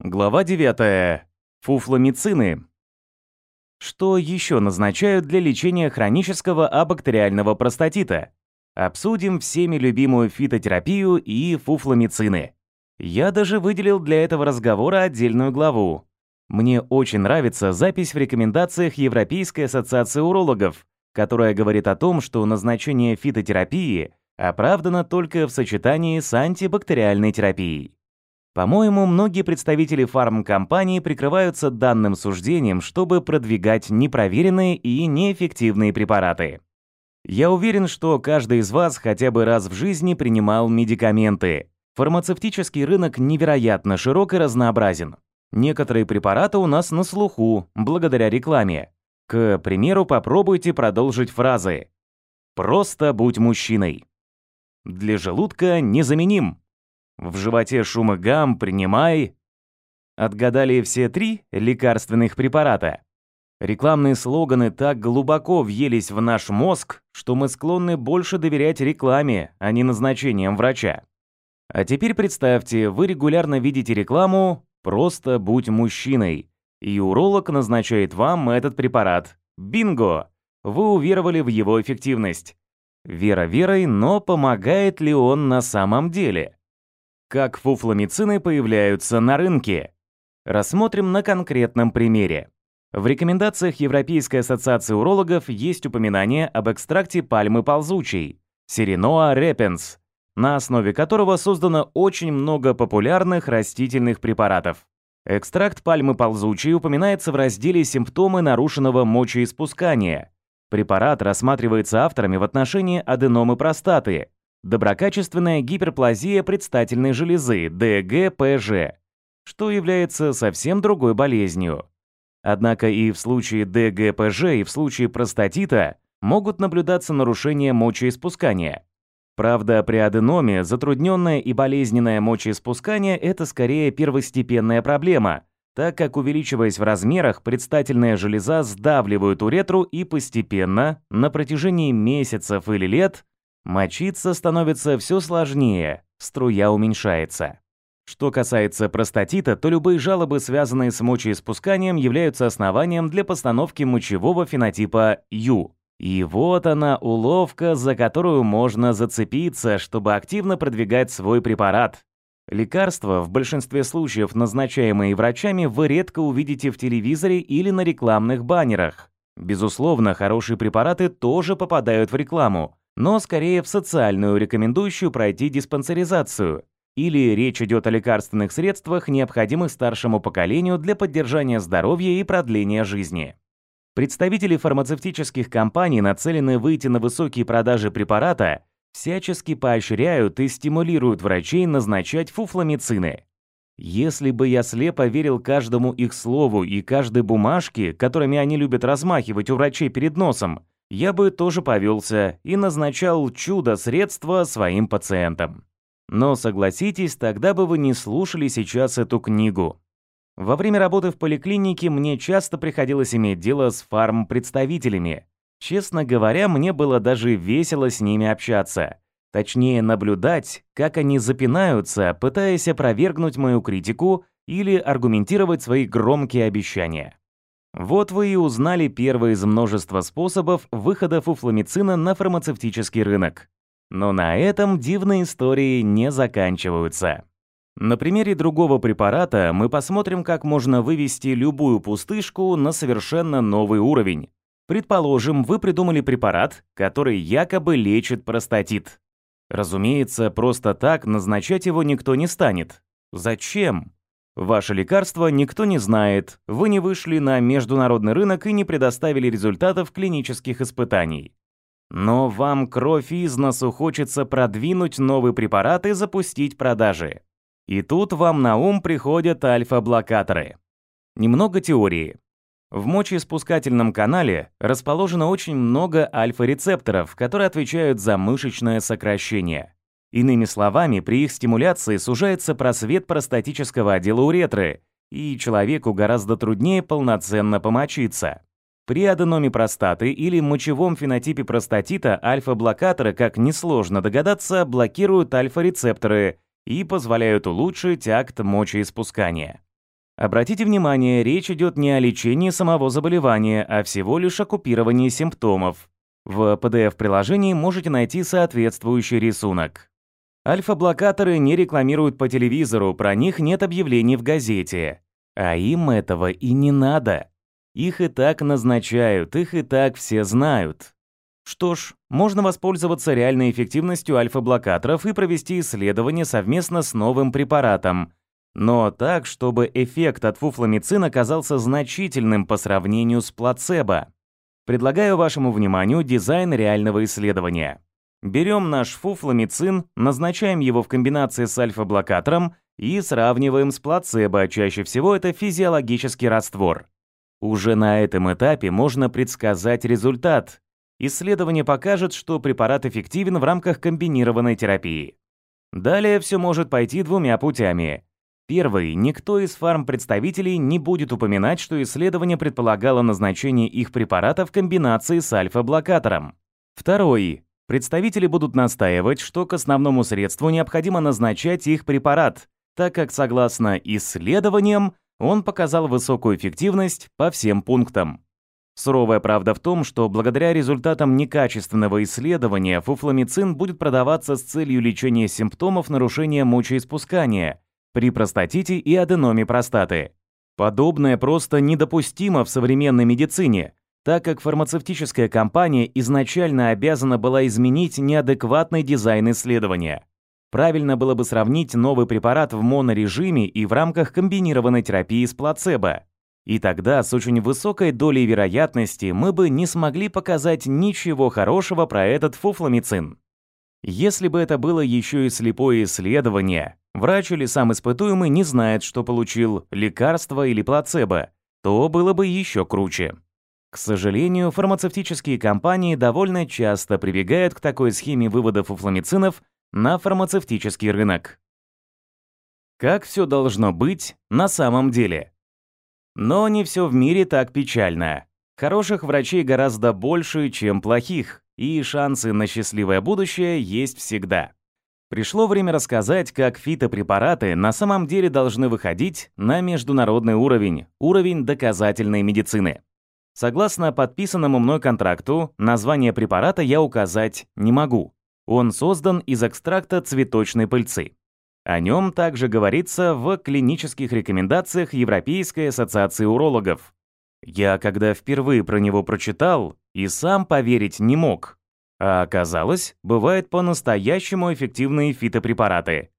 Глава 9. Фуфломицины. Что еще назначают для лечения хронического абактериального простатита? Обсудим всеми любимую фитотерапию и фуфломицины. Я даже выделил для этого разговора отдельную главу. Мне очень нравится запись в рекомендациях Европейской ассоциации урологов, которая говорит о том, что назначение фитотерапии оправдано только в сочетании с антибактериальной терапией. По-моему, многие представители фармкомпаний прикрываются данным суждением, чтобы продвигать непроверенные и неэффективные препараты. Я уверен, что каждый из вас хотя бы раз в жизни принимал медикаменты. Фармацевтический рынок невероятно широк и разнообразен. Некоторые препараты у нас на слуху, благодаря рекламе. К примеру, попробуйте продолжить фразы. «Просто будь мужчиной». Для желудка незаменим. В животе шум и гам, принимай. Отгадали все три лекарственных препарата. Рекламные слоганы так глубоко въелись в наш мозг, что мы склонны больше доверять рекламе, а не назначениям врача. А теперь представьте, вы регулярно видите рекламу «Просто будь мужчиной», и уролог назначает вам этот препарат. Бинго! Вы уверовали в его эффективность. Вера верой, но помогает ли он на самом деле? Как фуфломицины появляются на рынке? Рассмотрим на конкретном примере. В рекомендациях Европейской ассоциации урологов есть упоминание об экстракте пальмы ползучей Сиреноа репенс, на основе которого создано очень много популярных растительных препаратов. Экстракт пальмы ползучей упоминается в разделе «Симптомы нарушенного мочеиспускания». Препарат рассматривается авторами в отношении аденомы простаты, доброкачественная гиперплазия предстательной железы, ДГПЖ, что является совсем другой болезнью. Однако и в случае ДГПЖ, и в случае простатита могут наблюдаться нарушения мочеиспускания. Правда, при аденоме затрудненное и болезненное мочеиспускание – это скорее первостепенная проблема, так как, увеличиваясь в размерах, предстательная железа сдавливает уретру и постепенно, на протяжении месяцев или лет, Мочиться становится все сложнее, струя уменьшается. Что касается простатита, то любые жалобы, связанные с мочеиспусканием, являются основанием для постановки мочевого фенотипа Ю. И вот она уловка, за которую можно зацепиться, чтобы активно продвигать свой препарат. Лекарства, в большинстве случаев назначаемые врачами, вы редко увидите в телевизоре или на рекламных баннерах. Безусловно, хорошие препараты тоже попадают в рекламу, но скорее в социальную, рекомендующую пройти диспансеризацию. Или речь идет о лекарственных средствах, необходимых старшему поколению для поддержания здоровья и продления жизни. Представители фармацевтических компаний, нацеленные выйти на высокие продажи препарата, всячески поощряют и стимулируют врачей назначать фуфломицины. Если бы я слепо верил каждому их слову и каждой бумажке, которыми они любят размахивать у врачей перед носом, я бы тоже повелся и назначал чудо-средства своим пациентам. Но согласитесь, тогда бы вы не слушали сейчас эту книгу. Во время работы в поликлинике мне часто приходилось иметь дело с фарм-представителями. Честно говоря, мне было даже весело с ними общаться. Точнее, наблюдать, как они запинаются, пытаясь опровергнуть мою критику или аргументировать свои громкие обещания. Вот вы и узнали первый из множества способов выхода фуфломицина на фармацевтический рынок. Но на этом дивные истории не заканчиваются. На примере другого препарата мы посмотрим, как можно вывести любую пустышку на совершенно новый уровень. Предположим, вы придумали препарат, который якобы лечит простатит. Разумеется, просто так назначать его никто не станет. Зачем? Ваше лекарство никто не знает, вы не вышли на международный рынок и не предоставили результатов клинических испытаний. Но вам кровь из носу хочется продвинуть новый препарат и запустить продажи. И тут вам на ум приходят альфа-блокаторы. Немного теории. В мочеиспускательном канале расположено очень много альфа-рецепторов, которые отвечают за мышечное сокращение. Иными словами, при их стимуляции сужается просвет простатического отдела уретры, и человеку гораздо труднее полноценно помочиться. При аденоме простаты или мочевом фенотипе простатита альфа-блокаторы, как несложно догадаться, блокируют альфа-рецепторы и позволяют улучшить акт мочеиспускания. Обратите внимание, речь идет не о лечении самого заболевания, а всего лишь о купировании симптомов. В PDF-приложении можете найти соответствующий рисунок. Альфа-блокаторы не рекламируют по телевизору, про них нет объявлений в газете. А им этого и не надо. Их и так назначают, их и так все знают. Что ж, можно воспользоваться реальной эффективностью альфа-блокаторов и провести исследование совместно с новым препаратом. Но так, чтобы эффект от фуфломицин оказался значительным по сравнению с плацебо. Предлагаю вашему вниманию дизайн реального исследования. Берем наш фуфломицин, назначаем его в комбинации с альфа-блокатором и сравниваем с плацебо, чаще всего это физиологический раствор. Уже на этом этапе можно предсказать результат. Исследование покажет, что препарат эффективен в рамках комбинированной терапии. Далее все может пойти двумя путями. Первый. Никто из фармпредставителей не будет упоминать, что исследование предполагало назначение их препарата в комбинации с альфа-блокатором. Второй. Представители будут настаивать, что к основному средству необходимо назначать их препарат, так как, согласно исследованиям, он показал высокую эффективность по всем пунктам. Суровая правда в том, что благодаря результатам некачественного исследования фуфломицин будет продаваться с целью лечения симптомов нарушения мочеиспускания при простатите и аденоме простаты. Подобное просто недопустимо в современной медицине, так как фармацевтическая компания изначально обязана была изменить неадекватный дизайн исследования. Правильно было бы сравнить новый препарат в монорежиме и в рамках комбинированной терапии с плацебо. И тогда с очень высокой долей вероятности мы бы не смогли показать ничего хорошего про этот фуфломицин. Если бы это было еще и слепое исследование, врач или сам испытуемый не знает, что получил лекарство или плацебо, то было бы еще круче. К сожалению, фармацевтические компании довольно часто прибегают к такой схеме вывода фуфломицинов на фармацевтический рынок. Как все должно быть на самом деле? Но не все в мире так печально. Хороших врачей гораздо больше, чем плохих, и шансы на счастливое будущее есть всегда. Пришло время рассказать, как фитопрепараты на самом деле должны выходить на международный уровень, уровень доказательной медицины. Согласно подписанному мной контракту, название препарата я указать не могу. Он создан из экстракта цветочной пыльцы. О нем также говорится в клинических рекомендациях Европейской ассоциации урологов. Я, когда впервые про него прочитал, и сам поверить не мог. А оказалось, бывают по-настоящему эффективные фитопрепараты.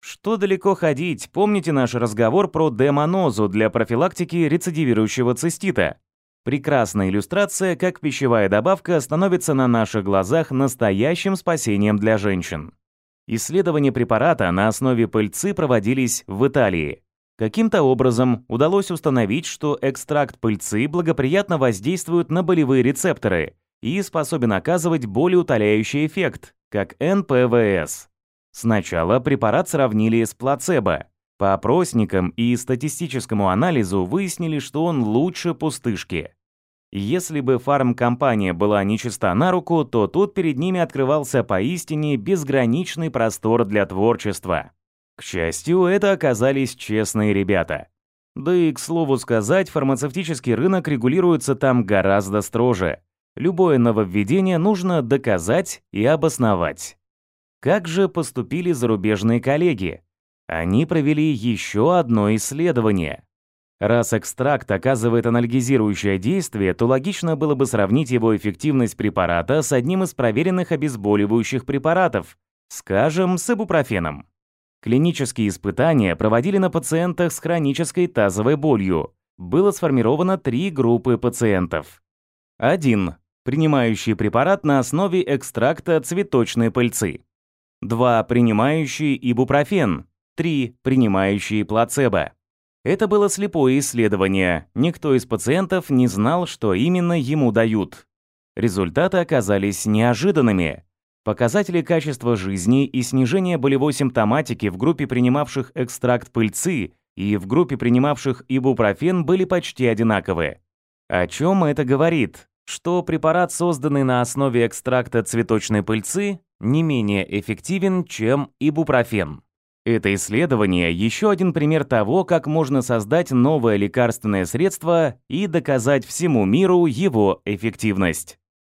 Что далеко ходить, помните наш разговор про демонозу для профилактики рецидивирующего цистита? Прекрасная иллюстрация, как пищевая добавка становится на наших глазах настоящим спасением для женщин. Исследования препарата на основе пыльцы проводились в Италии. Каким-то образом удалось установить, что экстракт пыльцы благоприятно воздействует на болевые рецепторы и способен оказывать болеутоляющий эффект, как НПВС. Сначала препарат сравнили с плацебо. По опросникам и статистическому анализу выяснили, что он лучше пустышки. Если бы фармкомпания была нечиста на руку, то тут перед ними открывался поистине безграничный простор для творчества. К счастью, это оказались честные ребята. Да и, к слову сказать, фармацевтический рынок регулируется там гораздо строже. Любое нововведение нужно доказать и обосновать. Как же поступили зарубежные коллеги? Они провели еще одно исследование. Раз экстракт оказывает анальгизирующее действие, то логично было бы сравнить его эффективность препарата с одним из проверенных обезболивающих препаратов, скажем, с ибупрофеном. Клинические испытания проводили на пациентах с хронической тазовой болью. Было сформировано три группы пациентов. 1. Принимающий препарат на основе экстракта цветочной пыльцы. 2. Принимающий ибупрофен. 3. Принимающий плацебо. Это было слепое исследование. Никто из пациентов не знал, что именно ему дают. Результаты оказались неожиданными. Показатели качества жизни и снижение болевой симптоматики в группе принимавших экстракт пыльцы и в группе принимавших ибупрофен были почти одинаковы. О чем это говорит? Что препарат, созданный на основе экстракта цветочной пыльцы, не менее эффективен, чем ибупрофен. Это исследование – еще один пример того, как можно создать новое лекарственное средство и доказать всему миру его эффективность.